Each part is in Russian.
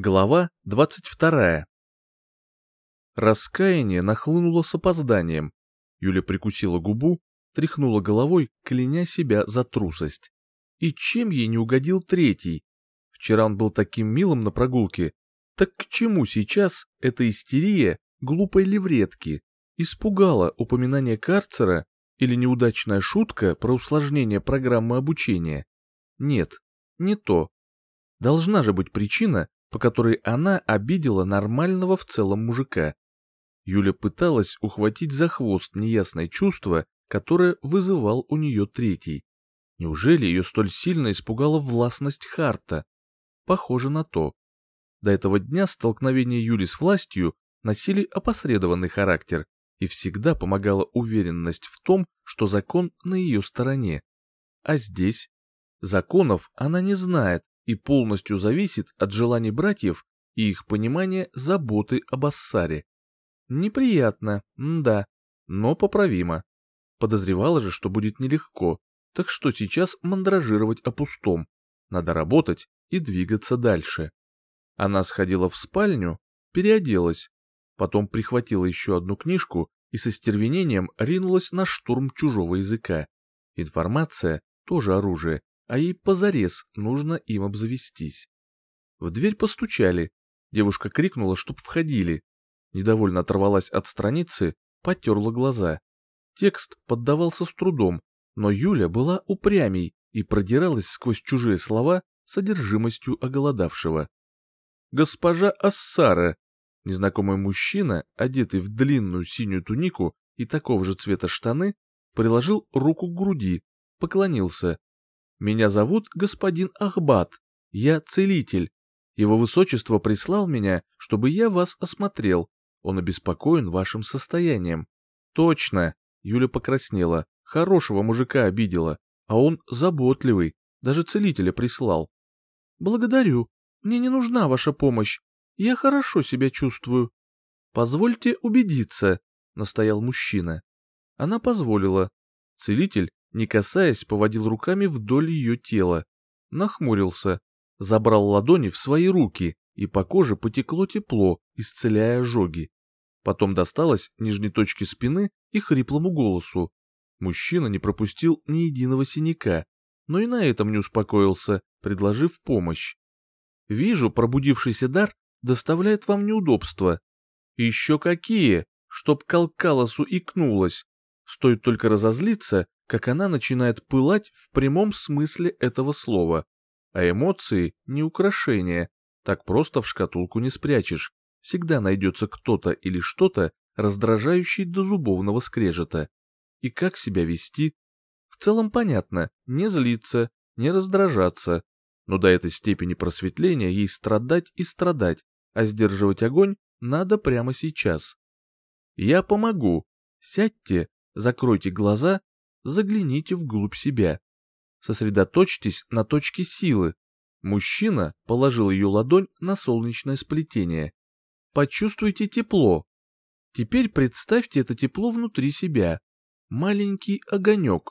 Глава 22. Раскаяние нахлынуло с опозданием. Юля прикусила губу, тряхнула головой, кляня себя за трусость. И чем ей не угодил третий? Вчера он был таким милым на прогулке. Так к чему сейчас эта истерия глупой левретки? Испугала упоминание карцера или неудачная шутка про усложнение программы обучения? Нет, не то. Должна же быть причина, по которой она обидела нормального в целом мужика. Юля пыталась ухватить за хвост неясное чувство, которое вызывал у нее третий. Неужели ее столь сильно испугала властность Харта? Похоже на то. До этого дня столкновения Юли с властью носили опосредованный характер и всегда помогала уверенность в том, что закон на ее стороне. А здесь? Законов она не знает, и полностью зависит от желаний братьев и их понимания заботы об Ассаре. Неприятно, да, но поправимо. Подозревала же, что будет нелегко, так что сейчас мандражировать о пустом. Надо работать и двигаться дальше. Она сходила в спальню, переоделась, потом прихватила еще одну книжку и со стервенением ринулась на штурм чужого языка. Информация — тоже оружие, а ей позарез нужно им обзавестись. В дверь постучали. Девушка крикнула, чтоб входили. Недовольно оторвалась от страницы, потерла глаза. Текст поддавался с трудом, но Юля была упрямей и продиралась сквозь чужие слова содержимостью оголодавшего. «Госпожа Ассара!» Незнакомый мужчина, одетый в длинную синюю тунику и такого же цвета штаны, приложил руку к груди, поклонился. Меня зовут господин Ахбат. Я целитель. Его высочество прислал меня, чтобы я вас осмотрел. Он обеспокоен вашим состоянием. Точно. Юля покраснела. Хорошего мужика обидела. А он заботливый. Даже целителя прислал. Благодарю. Мне не нужна ваша помощь. Я хорошо себя чувствую. Позвольте убедиться, настоял мужчина. Она позволила. Целитель не касаясь, поводил руками вдоль ее тела. Нахмурился, забрал ладони в свои руки, и по коже потекло тепло, исцеляя ожоги. Потом досталось нижней точки спины и хриплому голосу. Мужчина не пропустил ни единого синяка, но и на этом не успокоился, предложив помощь. «Вижу, пробудившийся дар доставляет вам неудобства. Еще какие, чтоб Калкалосу икнулось. Стоит только разозлиться, как она начинает пылать в прямом смысле этого слова. А эмоции не украшения, так просто в шкатулку не спрячешь. Всегда найдется кто-то или что-то, раздражающий до зубовного скрежета. И как себя вести? В целом понятно, не злиться, не раздражаться. Но до этой степени просветления ей страдать и страдать, а сдерживать огонь надо прямо сейчас. Я помогу. Сядьте, закройте глаза загляните вглубь себя. Сосредоточьтесь на точке силы. Мужчина положил ее ладонь на солнечное сплетение. Почувствуйте тепло. Теперь представьте это тепло внутри себя. Маленький огонек.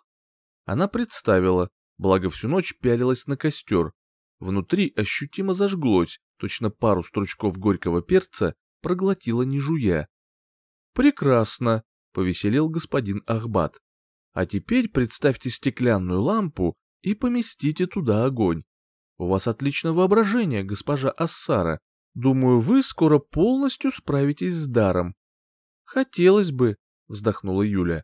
Она представила, благо всю ночь пялилась на костер. Внутри ощутимо зажглось, точно пару стручков горького перца проглотила не жуя. «Прекрасно», — повеселел господин Ахбат. А теперь представьте стеклянную лампу и поместите туда огонь. У вас отличное воображение, госпожа Ассара. Думаю, вы скоро полностью справитесь с даром. Хотелось бы, вздохнула Юля.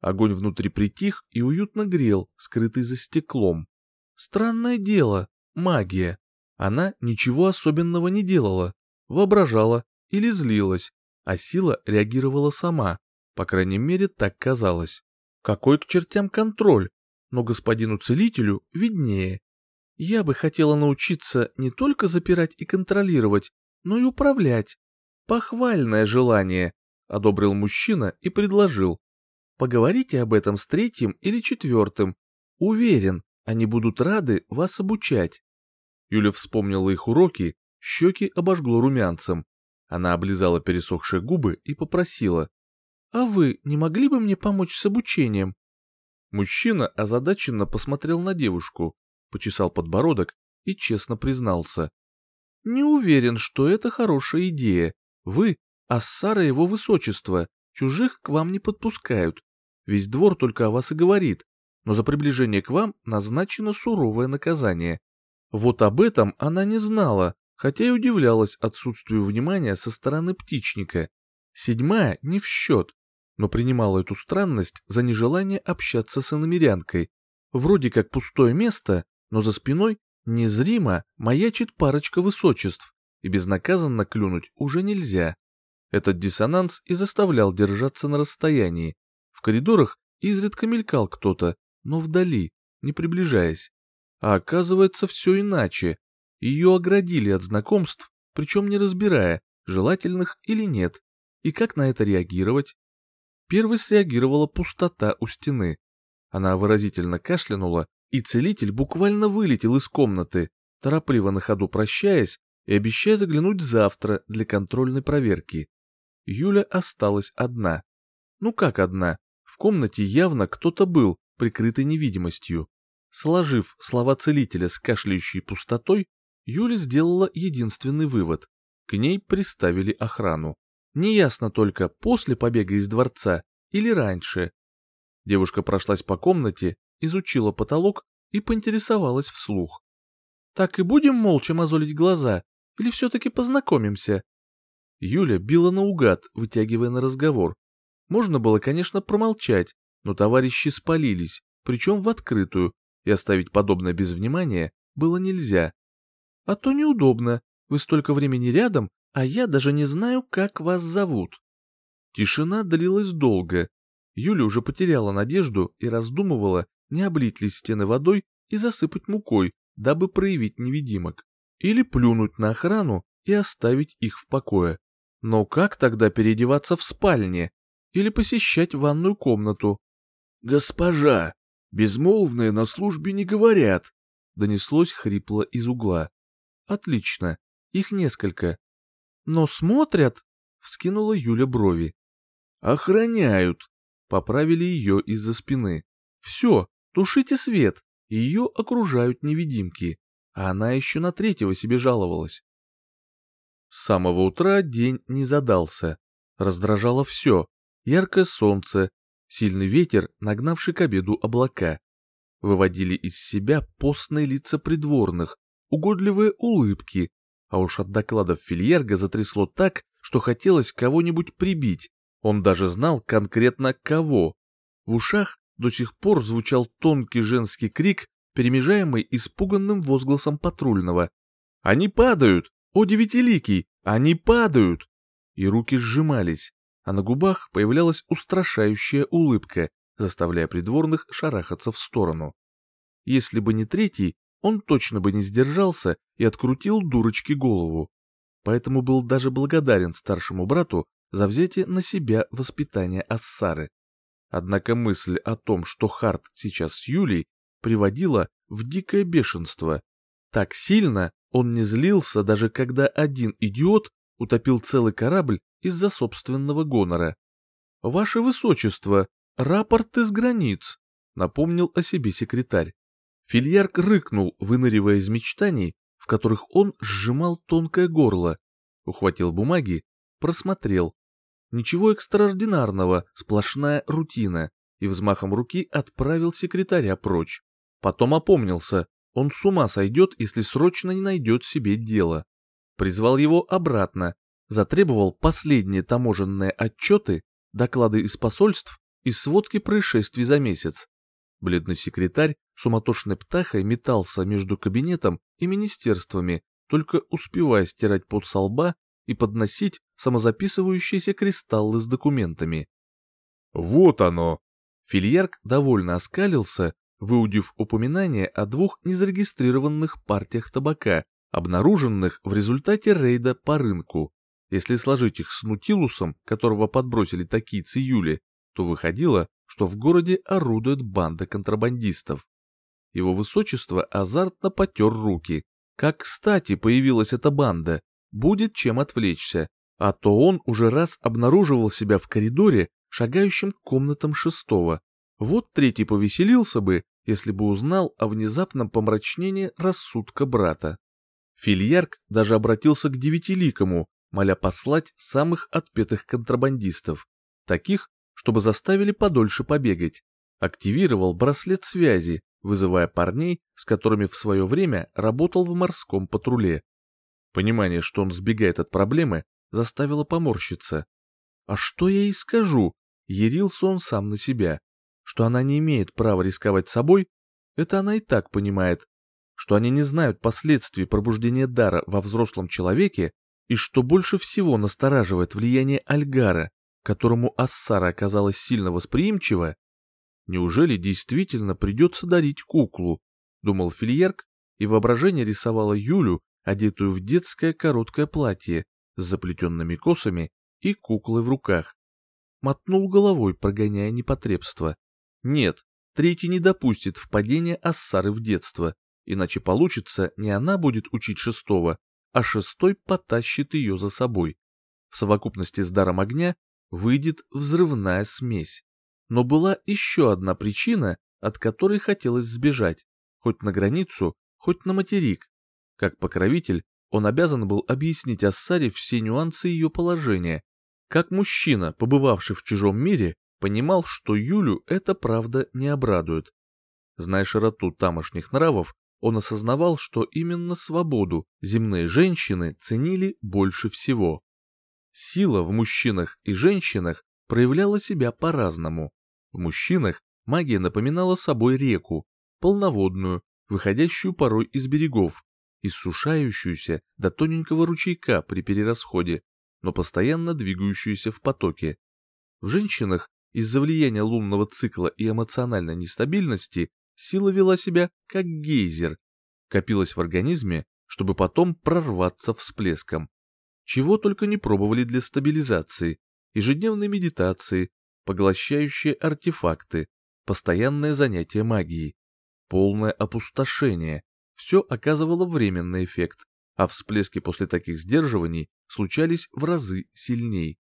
Огонь внутри притих и уютно грел, скрытый за стеклом. Странное дело, магия. Она ничего особенного не делала, воображала или злилась, а сила реагировала сама, по крайней мере так казалось. Какой к чертям контроль? Но господину целителю виднее. Я бы хотела научиться не только запирать и контролировать, но и управлять. Похвальное желание, одобрил мужчина и предложил. Поговорите об этом с третьим или четвертым. Уверен, они будут рады вас обучать. Юля вспомнила их уроки, щеки обожгло румянцем. Она облизала пересохшие губы и попросила. «А вы не могли бы мне помочь с обучением?» Мужчина озадаченно посмотрел на девушку, почесал подбородок и честно признался. Не уверен, что это хорошая идея. Вы — ассара его высочества, чужих к вам не подпускают. Весь двор только о вас и говорит, но за приближение к вам назначено суровое наказание. Вот об этом она не знала, хотя и удивлялась отсутствию внимания со стороны птичника. Седьмая не в счет, но принимала эту странность за нежелание общаться с иномерянкой. Вроде как пустое место, но за спиной незримо маячит парочка высочеств, и безнаказанно клюнуть уже нельзя. Этот диссонанс и заставлял держаться на расстоянии. В коридорах изредка мелькал кто-то, но вдали, не приближаясь. А оказывается все иначе. Ее оградили от знакомств, причем не разбирая, желательных или нет. И как на это реагировать? Первой среагировала пустота у стены. Она выразительно кашлянула, и целитель буквально вылетел из комнаты, торопливо на ходу прощаясь и обещая заглянуть завтра для контрольной проверки. Юля осталась одна. Ну как одна? В комнате явно кто-то был, прикрытый невидимостью. Сложив слова целителя с кашляющей пустотой, Юля сделала единственный вывод. К ней приставили охрану. Неясно только, после побега из дворца или раньше. Девушка прошлась по комнате, изучила потолок и поинтересовалась вслух. «Так и будем молча мозолить глаза, или все-таки познакомимся?» Юля била наугад, вытягивая на разговор. Можно было, конечно, промолчать, но товарищи спалились, причем в открытую, и оставить подобное без внимания было нельзя. «А то неудобно, вы столько времени рядом, а я даже не знаю, как вас зовут». Тишина длилась долго. Юля уже потеряла надежду и раздумывала, не облить ли стены водой и засыпать мукой, дабы проявить невидимок. Или плюнуть на охрану и оставить их в покое. Но как тогда переодеваться в спальне? Или посещать ванную комнату? «Госпожа, безмолвные на службе не говорят», — донеслось хрипло из угла. «Отлично, их несколько. Но смотрят?» — вскинула Юля брови. «Охраняют», — поправили ее из-за спины. «Все, тушите свет, ее окружают невидимки, а она еще на третьего себе жаловалась». С самого утра день не задался. Раздражало все. Яркое солнце, сильный ветер, нагнавший к обеду облака. Выводили из себя постные лица придворных, угодливые улыбки, а уж от докладов Фильерга затрясло так, что хотелось кого-нибудь прибить. Он даже знал конкретно кого. В ушах до сих пор звучал тонкий женский крик, перемежаемый испуганным возгласом патрульного. «Они падают! О, девятиликий! Они падают!» И руки сжимались, а на губах появлялась устрашающая улыбка, заставляя придворных шарахаться в сторону. Если бы не третий, он точно бы не сдержался и открутил дурочке голову. Поэтому был даже благодарен старшему брату за взятие на себя воспитания Ассары. Однако мысль о том, что Харт сейчас с Юлей, приводила в дикое бешенство. Так сильно он не злился, даже когда один идиот утопил целый корабль из-за собственного гонора. «Ваше Высочество, рапорт из границ», — напомнил о себе секретарь. Фильярк рыкнул, выныривая из мечтаний, в которых он сжимал тонкое горло, ухватил бумаги, просмотрел. Ничего экстраординарного, сплошная рутина, и взмахом руки отправил секретаря прочь. Потом опомнился, он с ума сойдет, если срочно не найдет себе дело. Призвал его обратно, затребовал последние таможенные отчеты, доклады из посольств и сводки происшествий за месяц. Бледный секретарь суматошной птахой метался между кабинетом и министерствами, только успевая стирать пот со лба и подносить самозаписывающиеся кристаллы с документами. «Вот оно!» Фильярк довольно оскалился, выудив упоминание о двух незарегистрированных партиях табака, обнаруженных в результате рейда по рынку. Если сложить их с Нутилусом, которого подбросили такие Юли, то выходило, что в городе орудует банда контрабандистов. Его высочество азартно потер руки. Как кстати появилась эта банда, будет чем отвлечься, а то он уже раз обнаруживал себя в коридоре, шагающем к комнатам шестого. Вот третий повеселился бы, если бы узнал о внезапном помрачнении рассудка брата. Фильярк даже обратился к девятиликому, моля послать самых отпетых контрабандистов, таких, чтобы заставили подольше побегать. Активировал браслет связи, вызывая парней, с которыми в свое время работал в морском патруле. Понимание, что он сбегает от проблемы, заставило поморщиться. А что я ей скажу? Ярился он сам на себя. Что она не имеет права рисковать собой, это она и так понимает. Что они не знают последствий пробуждения дара во взрослом человеке, и что больше всего настораживает влияние Альгара, которому Ассара оказалась сильно восприимчива, неужели действительно придется дарить куклу, думал Фильерк, и воображение рисовало Юлю, одетую в детское короткое платье с заплетенными косами и куклой в руках. Мотнул головой, прогоняя непотребство. Нет, третий не допустит впадения Ассары в детство, иначе получится, не она будет учить шестого, а шестой потащит ее за собой. В совокупности с даром огня выйдет взрывная смесь. Но была еще одна причина, от которой хотелось сбежать, хоть на границу, хоть на материк. Как покровитель, он обязан был объяснить Ассаре все нюансы ее положения. Как мужчина, побывавший в чужом мире, понимал, что Юлю это правда не обрадует. Зная широту тамошних нравов, он осознавал, что именно свободу земные женщины ценили больше всего. Сила в мужчинах и женщинах проявляла себя по-разному. В мужчинах магия напоминала собой реку, полноводную, выходящую порой из берегов, иссушающуюся до тоненького ручейка при перерасходе, но постоянно двигающуюся в потоке. В женщинах из-за влияния лунного цикла и эмоциональной нестабильности сила вела себя как гейзер, копилась в организме, чтобы потом прорваться всплеском. Чего только не пробовали для стабилизации, ежедневные медитации, поглощающие артефакты, постоянное занятие магией, полное опустошение, все оказывало временный эффект, а всплески после таких сдерживаний случались в разы сильней.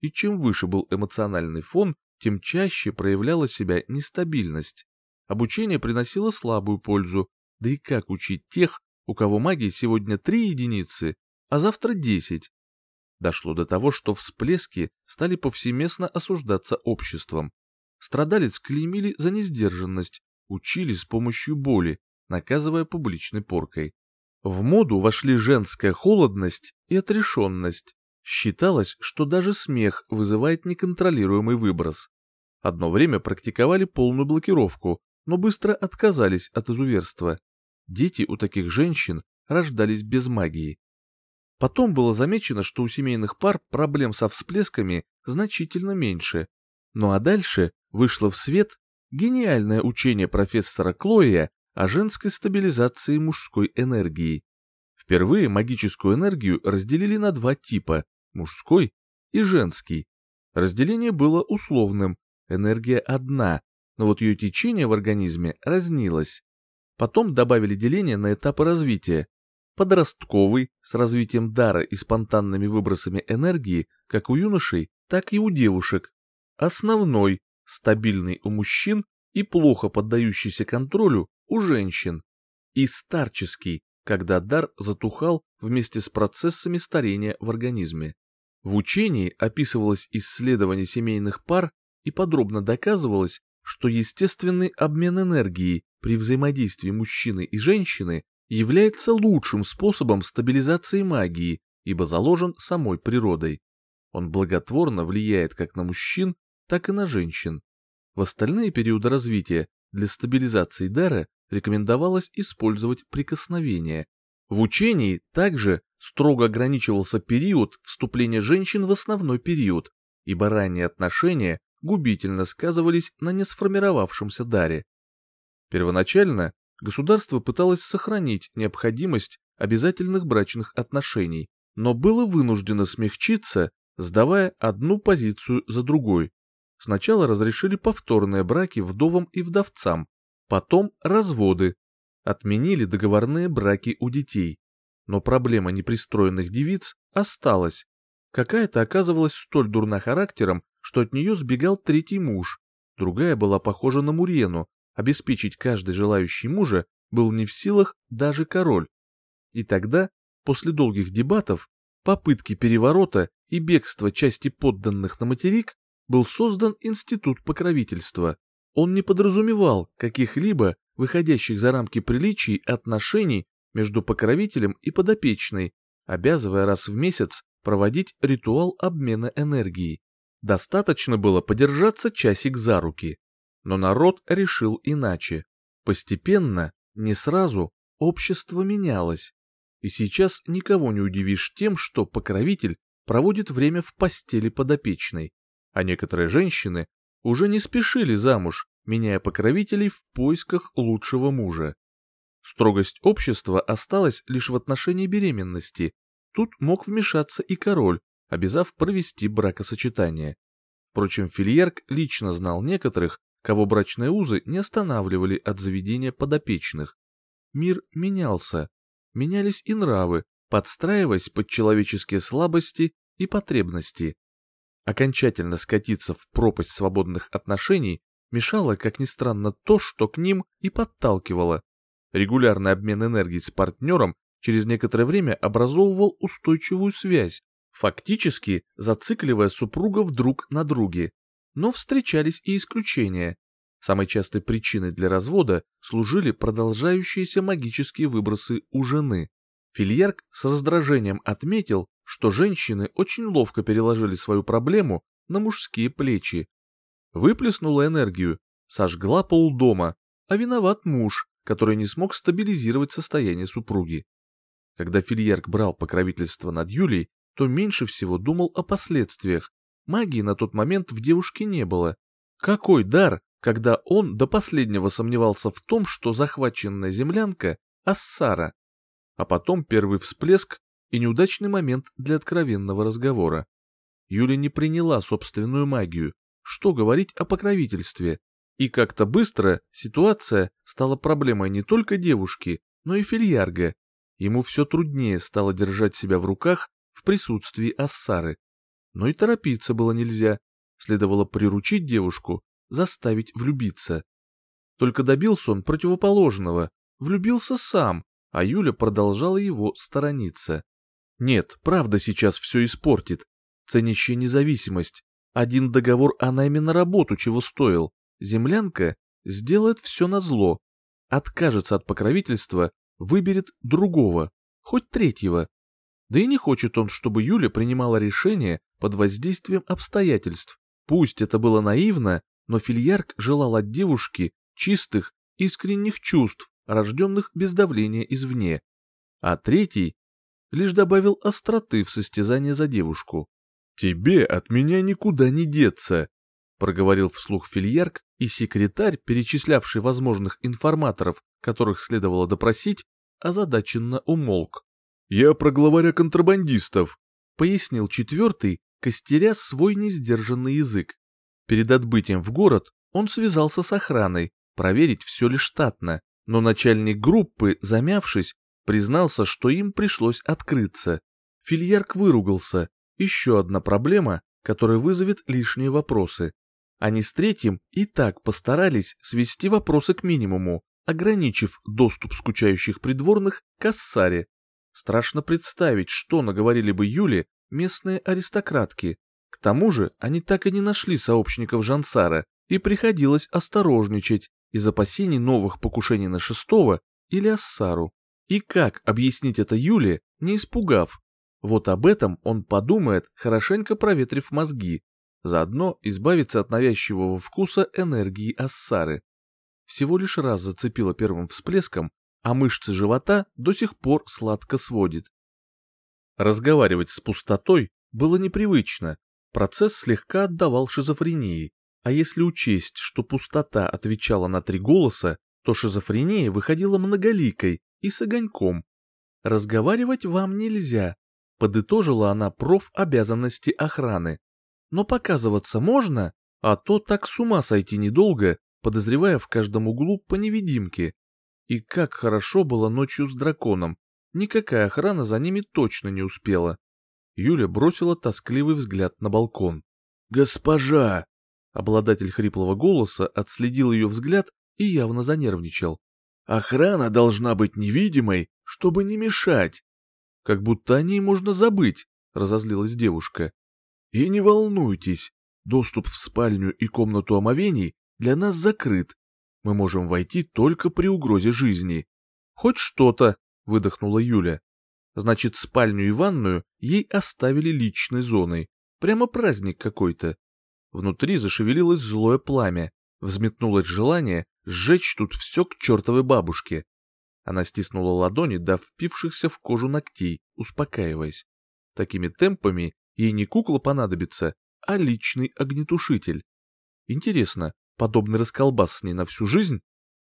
И чем выше был эмоциональный фон, тем чаще проявляла себя нестабильность. Обучение приносило слабую пользу, да и как учить тех, у кого магии сегодня три единицы, а завтра десять? Дошло до того, что всплески стали повсеместно осуждаться обществом. Страдалец клеймили за несдержанность, учили с помощью боли, наказывая публичной поркой. В моду вошли женская холодность и отрешенность. Считалось, что даже смех вызывает неконтролируемый выброс. Одно время практиковали полную блокировку, но быстро отказались от изуверства. Дети у таких женщин рождались без магии. Потом было замечено, что у семейных пар проблем со всплесками значительно меньше. Ну а дальше вышло в свет гениальное учение профессора Клоя о женской стабилизации мужской энергии. Впервые магическую энергию разделили на два типа – мужской и женский. Разделение было условным, энергия одна, но вот ее течение в организме разнилось. Потом добавили деление на этапы развития. Подростковый, с развитием дара и спонтанными выбросами энергии, как у юношей, так и у девушек. Основной, стабильный у мужчин и плохо поддающийся контролю у женщин. И старческий, когда дар затухал вместе с процессами старения в организме. В учении описывалось исследование семейных пар и подробно доказывалось, что естественный обмен энергией при взаимодействии мужчины и женщины является лучшим способом стабилизации магии, ибо заложен самой природой. Он благотворно влияет как на мужчин, так и на женщин. В остальные периоды развития для стабилизации дара рекомендовалось использовать прикосновение. В учении также строго ограничивался период вступления женщин в основной период, ибо ранние отношения губительно сказывались на несформировавшемся даре. Первоначально государство пыталось сохранить необходимость обязательных брачных отношений, но было вынуждено смягчиться, сдавая одну позицию за другой. Сначала разрешили повторные браки вдовам и вдовцам, потом разводы, отменили договорные браки у детей. Но проблема непристроенных девиц осталась. Какая-то оказывалась столь дурна характером, что от нее сбегал третий муж. Другая была похожа на Мурену, обеспечить каждый желающий мужа был не в силах даже король. И тогда, после долгих дебатов, попытки переворота и бегства части подданных на материк, был создан институт покровительства. Он не подразумевал каких-либо выходящих за рамки приличий отношений между покровителем и подопечной, обязывая раз в месяц проводить ритуал обмена энергией. Достаточно было подержаться часик за руки. Но народ решил иначе. Постепенно, не сразу, общество менялось. И сейчас никого не удивишь тем, что покровитель проводит время в постели подопечной, а некоторые женщины уже не спешили замуж, меняя покровителей в поисках лучшего мужа. Строгость общества осталась лишь в отношении беременности. Тут мог вмешаться и король, обязав провести бракосочетание. Впрочем, Фильярк лично знал некоторых, кого брачные узы не останавливали от заведения подопечных. Мир менялся, менялись и нравы, подстраиваясь под человеческие слабости и потребности. Окончательно скатиться в пропасть свободных отношений мешало, как ни странно, то, что к ним и подталкивало. Регулярный обмен энергией с партнером через некоторое время образовывал устойчивую связь, фактически зацикливая супругов друг на друге. Но встречались и исключения. Самой частой причиной для развода служили продолжающиеся магические выбросы у жены. Фильярк с раздражением отметил, что женщины очень ловко переложили свою проблему на мужские плечи. Выплеснула энергию, сожгла полдома, а виноват муж, который не смог стабилизировать состояние супруги. Когда Фильярк брал покровительство над Юлей, то меньше всего думал о последствиях. Магии на тот момент в девушке не было. Какой дар, когда он до последнего сомневался в том, что захваченная землянка — Ассара. А потом первый всплеск и неудачный момент для откровенного разговора. Юля не приняла собственную магию, что говорить о покровительстве. И как-то быстро ситуация стала проблемой не только девушки, но и Фильярга. Ему все труднее стало держать себя в руках в присутствии Ассары. Но и торопиться было нельзя, следовало приручить девушку, заставить влюбиться. Только добился он противоположного, влюбился сам, а Юля продолжала его сторониться. Нет, правда сейчас все испортит. Ценящая независимость. Один договор о найме на работу чего стоил. Землянка сделает все на зло. Откажется от покровительства, выберет другого, хоть третьего. Да и не хочет он, чтобы Юля принимала решение под воздействием обстоятельств. Пусть это было наивно, но Фильярк желал от девушки чистых, искренних чувств, рожденных без давления извне. А третий лишь добавил остроты в состязание за девушку. «Тебе от меня никуда не деться», — проговорил вслух Фильярк, и секретарь, перечислявший возможных информаторов, которых следовало допросить, озадаченно умолк. «Я про главаря контрабандистов», — пояснил четвертый, костеря свой несдержанный язык. Перед отбытием в город он связался с охраной, проверить все ли штатно, но начальник группы, замявшись, признался, что им пришлось открыться. Фильярк выругался. Еще одна проблема, которая вызовет лишние вопросы. Они с третьим и так постарались свести вопросы к минимуму, ограничив доступ скучающих придворных к Ассаре. Страшно представить, что наговорили бы Юле местные аристократки. К тому же они так и не нашли сообщников Жансара, и приходилось осторожничать из опасений новых покушений на шестого или Ассару. И как объяснить это Юле, не испугав? Вот об этом он подумает, хорошенько проветрив мозги, заодно избавиться от навязчивого вкуса энергии Ассары. Всего лишь раз зацепила первым всплеском, а мышцы живота до сих пор сладко сводит. Разговаривать с пустотой было непривычно, процесс слегка отдавал шизофрении, а если учесть, что пустота отвечала на три голоса, то шизофрения выходила многоликой, и с огоньком. Разговаривать вам нельзя, подытожила она проф обязанности охраны. Но показываться можно, а то так с ума сойти недолго, подозревая в каждом углу по невидимке. И как хорошо было ночью с драконом, никакая охрана за ними точно не успела. Юля бросила тоскливый взгляд на балкон. «Госпожа!» Обладатель хриплого голоса отследил ее взгляд и явно занервничал. Охрана должна быть невидимой, чтобы не мешать. Как будто о ней можно забыть, разозлилась девушка. И не волнуйтесь, доступ в спальню и комнату омовений для нас закрыт. Мы можем войти только при угрозе жизни. Хоть что-то, выдохнула Юля. Значит, спальню и ванную ей оставили личной зоной. Прямо праздник какой-то. Внутри зашевелилось злое пламя, взметнулось желание сжечь тут все к чертовой бабушке. Она стиснула ладони до впившихся в кожу ногтей, успокаиваясь. Такими темпами ей не кукла понадобится, а личный огнетушитель. Интересно, подобный расколбас с ней на всю жизнь?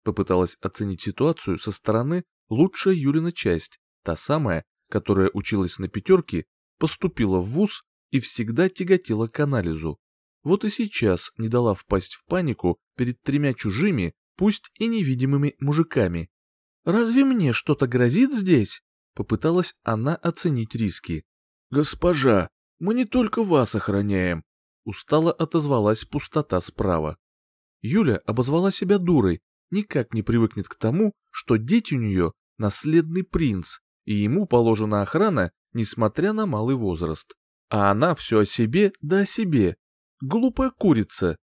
Попыталась оценить ситуацию со стороны лучшая Юлина часть, та самая, которая училась на пятерке, поступила в вуз и всегда тяготела к анализу. Вот и сейчас не дала впасть в панику перед тремя чужими, пусть и невидимыми мужиками. «Разве мне что-то грозит здесь?» Попыталась она оценить риски. «Госпожа, мы не только вас охраняем», устало отозвалась пустота справа. Юля обозвала себя дурой, никак не привыкнет к тому, что дети у нее наследный принц, и ему положена охрана, несмотря на малый возраст. А она все о себе да о себе, Глупая курица.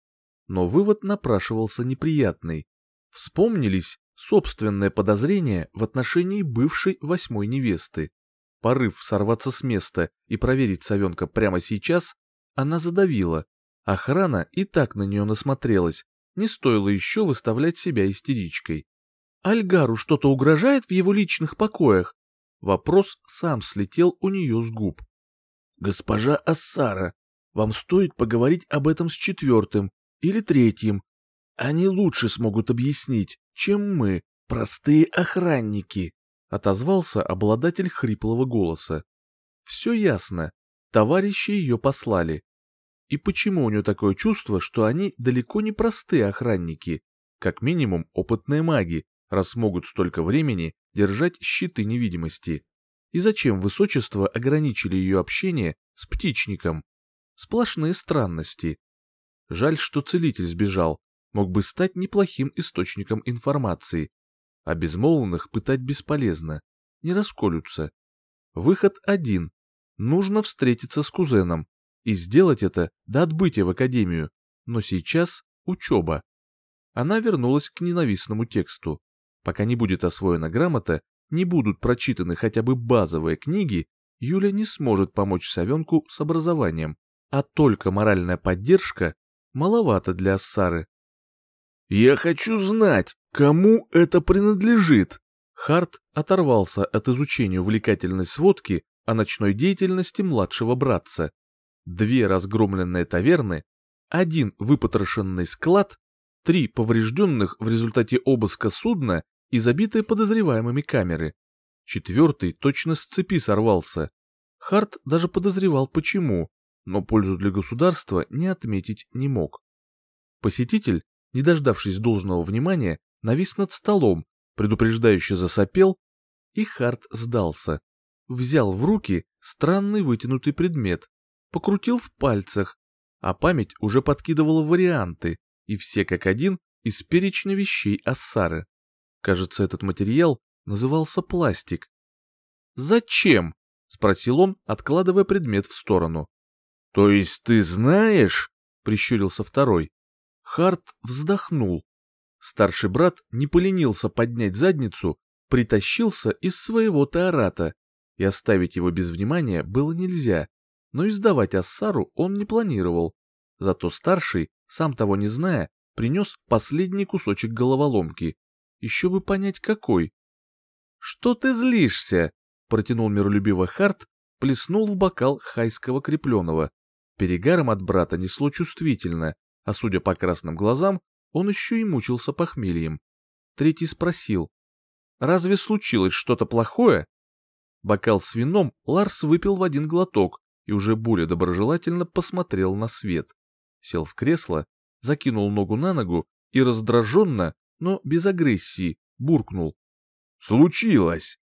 Но вывод напрашивался неприятный. Вспомнились собственные подозрения в отношении бывшей восьмой невесты. Порыв сорваться с места и проверить совенка прямо сейчас, она задавила. Охрана и так на нее насмотрелась, не стоило еще выставлять себя истеричкой. Альгару что-то угрожает в его личных покоях? Вопрос сам слетел у нее с губ. «Госпожа Ассара, вам стоит поговорить об этом с четвертым или третьим. Они лучше смогут объяснить, чем мы, простые охранники», — отозвался обладатель хриплого голоса. «Все ясно. Товарищи ее послали. И почему у нее такое чувство, что они далеко не простые охранники, как минимум опытные маги, раз могут столько времени держать щиты невидимости? И зачем высочество ограничили ее общение с птичником? Сплошные странности. Жаль, что целитель сбежал, мог бы стать неплохим источником информации. А безмолвных пытать бесполезно, не расколются. Выход один. Нужно встретиться с кузеном и сделать это до отбытия в академию, но сейчас учеба. Она вернулась к ненавистному тексту. Пока не будет освоена грамота, не будут прочитаны хотя бы базовые книги, Юля не сможет помочь Савенку с образованием а только моральная поддержка маловато для Ассары. «Я хочу знать, кому это принадлежит!» Харт оторвался от изучения увлекательной сводки о ночной деятельности младшего братца. Две разгромленные таверны, один выпотрошенный склад, три поврежденных в результате обыска судна и забитые подозреваемыми камеры. Четвертый точно с цепи сорвался. Харт даже подозревал почему, но пользу для государства не отметить не мог. Посетитель, не дождавшись должного внимания, навис над столом, предупреждающе засопел, и Харт сдался. Взял в руки странный вытянутый предмет, покрутил в пальцах, а память уже подкидывала варианты, и все как один из перечня вещей Ассары. Кажется, этот материал назывался пластик. «Зачем?» — спросил он, откладывая предмет в сторону. «То есть ты знаешь?» — прищурился второй. Харт вздохнул. Старший брат не поленился поднять задницу, притащился из своего теората, и оставить его без внимания было нельзя, но издавать Ассару он не планировал. Зато старший, сам того не зная, принес последний кусочек головоломки. Еще бы понять, какой. «Что ты злишься?» — протянул миролюбиво Харт, плеснул в бокал хайского крепленого. Перегаром от брата несло чувствительно, а судя по красным глазам, он еще и мучился похмельем. Третий спросил, «Разве случилось что-то плохое?» Бокал с вином Ларс выпил в один глоток и уже более доброжелательно посмотрел на свет. Сел в кресло, закинул ногу на ногу и раздраженно, но без агрессии, буркнул. «Случилось!»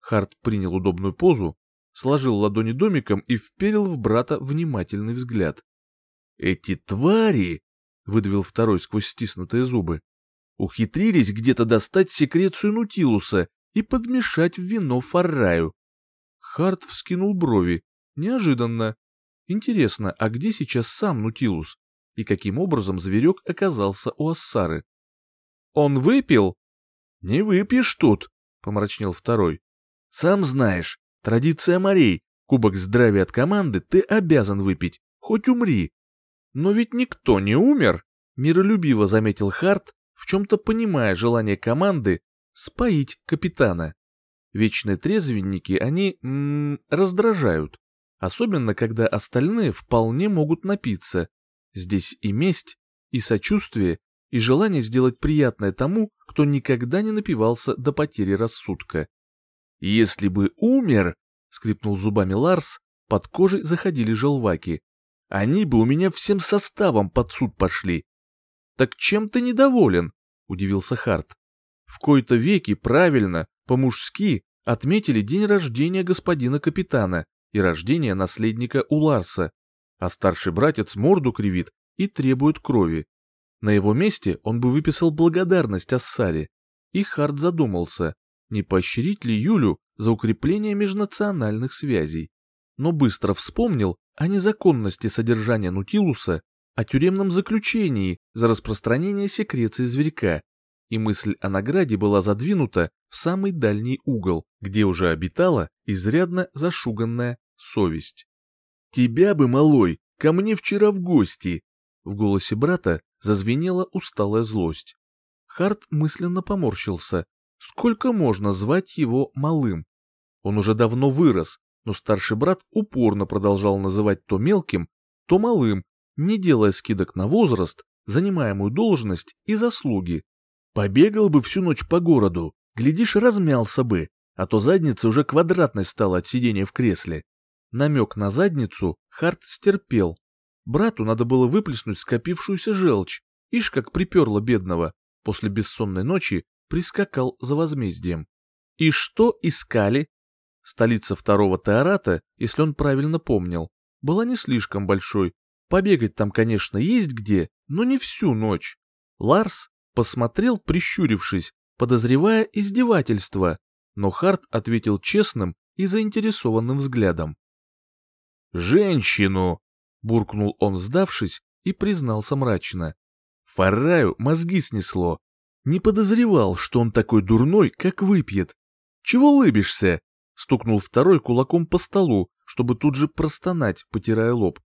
Харт принял удобную позу, сложил ладони домиком и вперил в брата внимательный взгляд. «Эти твари!» — выдавил второй сквозь стиснутые зубы. ухитрились где-то достать секрецию Нутилуса и подмешать в вино Фарраю. Харт вскинул брови. Неожиданно. Интересно, а где сейчас сам Нутилус? И каким образом зверек оказался у Ассары? «Он выпил?» «Не выпьешь тут», — помрачнел второй. «Сам знаешь, традиция морей, кубок здравия от команды ты обязан выпить, хоть умри». «Но ведь никто не умер», — миролюбиво заметил Харт, в чем-то понимая желание команды споить капитана. Вечные трезвенники, они м -м, раздражают, особенно когда остальные вполне могут напиться. Здесь и месть, и сочувствие, и желание сделать приятное тому, кто никогда не напивался до потери рассудка. «Если бы умер», — скрипнул зубами Ларс, под кожей заходили желваки, «они бы у меня всем составом под суд пошли». «Так чем ты недоволен?» — удивился Харт. «В кои-то веки правильно, по-мужски, отметили день рождения господина капитана и рождения наследника у Ларса, а старший братец морду кривит и требует крови. На его месте он бы выписал благодарность Ассаре. И Харт задумался, не поощрить ли Юлю за укрепление межнациональных связей. Но быстро вспомнил о незаконности содержания Нутилуса, о тюремном заключении за распространение секреции зверька, и мысль о награде была задвинута в самый дальний угол, где уже обитала изрядно зашуганная совесть. «Тебя бы, малой, ко мне вчера в гости!» В голосе брата зазвенела усталая злость. Харт мысленно поморщился. Сколько можно звать его малым? Он уже давно вырос, но старший брат упорно продолжал называть то мелким, то малым, не делая скидок на возраст, занимаемую должность и заслуги. Побегал бы всю ночь по городу, глядишь, размялся бы, а то задница уже квадратной стала от сидения в кресле. Намек на задницу Харт стерпел, Брату надо было выплеснуть скопившуюся желчь, ишь как приперло бедного, после бессонной ночи прискакал за возмездием. И что искали? Столица второго Теората, если он правильно помнил, была не слишком большой. Побегать там, конечно, есть где, но не всю ночь. Ларс посмотрел, прищурившись, подозревая издевательство, но Харт ответил честным и заинтересованным взглядом. «Женщину!» буркнул он, сдавшись, и признался мрачно. Фарраю мозги снесло. Не подозревал, что он такой дурной, как выпьет. Чего лыбишься? Стукнул второй кулаком по столу, чтобы тут же простонать, потирая лоб.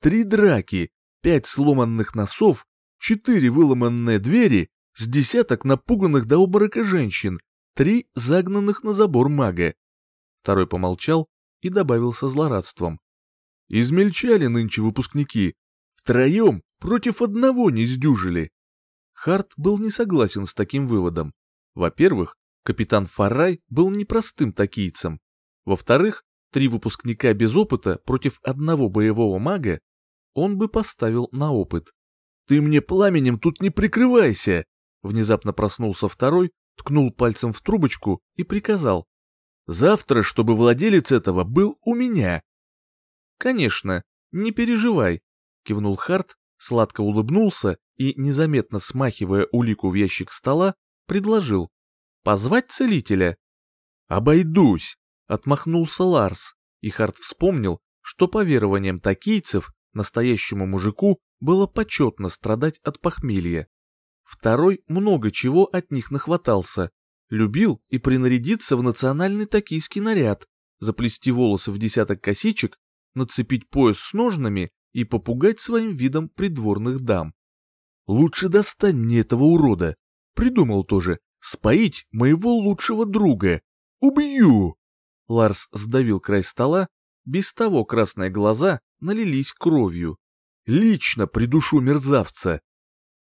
Три драки, пять сломанных носов, четыре выломанные двери, с десяток напуганных до обморока женщин, три загнанных на забор мага. Второй помолчал и добавил со злорадством. Измельчали нынче выпускники. Втроем против одного не сдюжили. Харт был не согласен с таким выводом. Во-первых, капитан Фаррай был непростым такийцем. Во-вторых, три выпускника без опыта против одного боевого мага он бы поставил на опыт. «Ты мне пламенем тут не прикрывайся!» Внезапно проснулся второй, ткнул пальцем в трубочку и приказал. «Завтра, чтобы владелец этого был у меня, «Конечно, не переживай», — кивнул Харт, сладко улыбнулся и, незаметно смахивая улику в ящик стола, предложил. «Позвать целителя?» «Обойдусь», — отмахнулся Ларс, и Харт вспомнил, что по верованиям такийцев настоящему мужику было почетно страдать от похмелья. Второй много чего от них нахватался. Любил и принарядиться в национальный токийский наряд, заплести волосы в десяток косичек нацепить пояс с ножнами и попугать своим видом придворных дам. Лучше достань мне этого урода. Придумал тоже. Споить моего лучшего друга. Убью! Ларс сдавил край стола. Без того красные глаза налились кровью. Лично придушу мерзавца.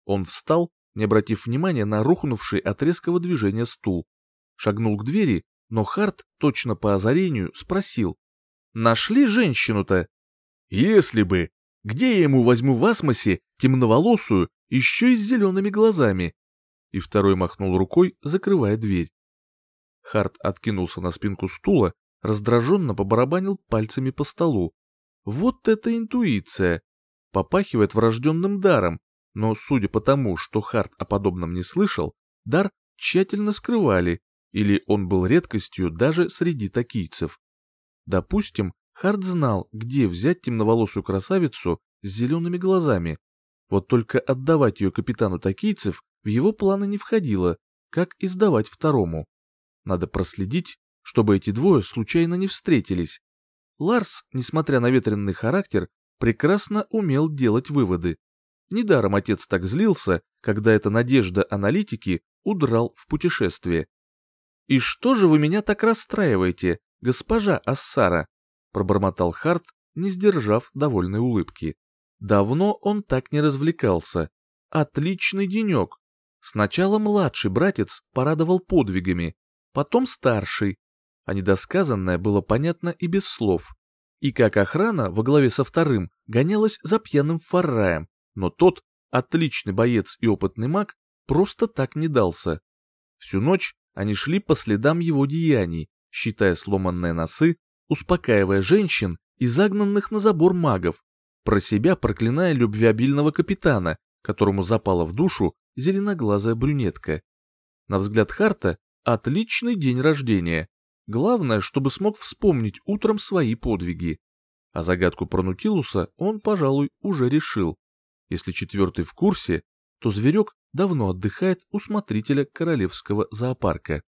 Он встал, не обратив внимания на рухнувший от резкого движения стул. Шагнул к двери, но Харт, точно по озарению, спросил. Нашли женщину-то? Если бы. Где я ему возьму в асмосе темноволосую, еще и с зелеными глазами? И второй махнул рукой, закрывая дверь. Харт откинулся на спинку стула, раздраженно побарабанил пальцами по столу. Вот это интуиция! Попахивает врожденным даром, но судя по тому, что Харт о подобном не слышал, дар тщательно скрывали, или он был редкостью даже среди такийцев. Допустим, Харт знал, где взять темноволосую красавицу с зелеными глазами. Вот только отдавать ее капитану такийцев в его планы не входило, как и сдавать второму. Надо проследить, чтобы эти двое случайно не встретились. Ларс, несмотря на ветренный характер, прекрасно умел делать выводы. Недаром отец так злился, когда эта надежда аналитики удрал в путешествие. «И что же вы меня так расстраиваете, госпожа Ассара?» пробормотал Харт, не сдержав довольной улыбки. Давно он так не развлекался. Отличный денек. Сначала младший братец порадовал подвигами, потом старший, а недосказанное было понятно и без слов. И как охрана во главе со вторым гонялась за пьяным фарраем, но тот, отличный боец и опытный маг, просто так не дался. Всю ночь они шли по следам его деяний, считая сломанные носы, успокаивая женщин и загнанных на забор магов, про себя проклиная любвеобильного капитана, которому запала в душу зеленоглазая брюнетка. На взгляд Харта, отличный день рождения. Главное, чтобы смог вспомнить утром свои подвиги. А загадку про Нутилуса он, пожалуй, уже решил. Если четвертый в курсе, то зверек давно отдыхает у смотрителя королевского зоопарка.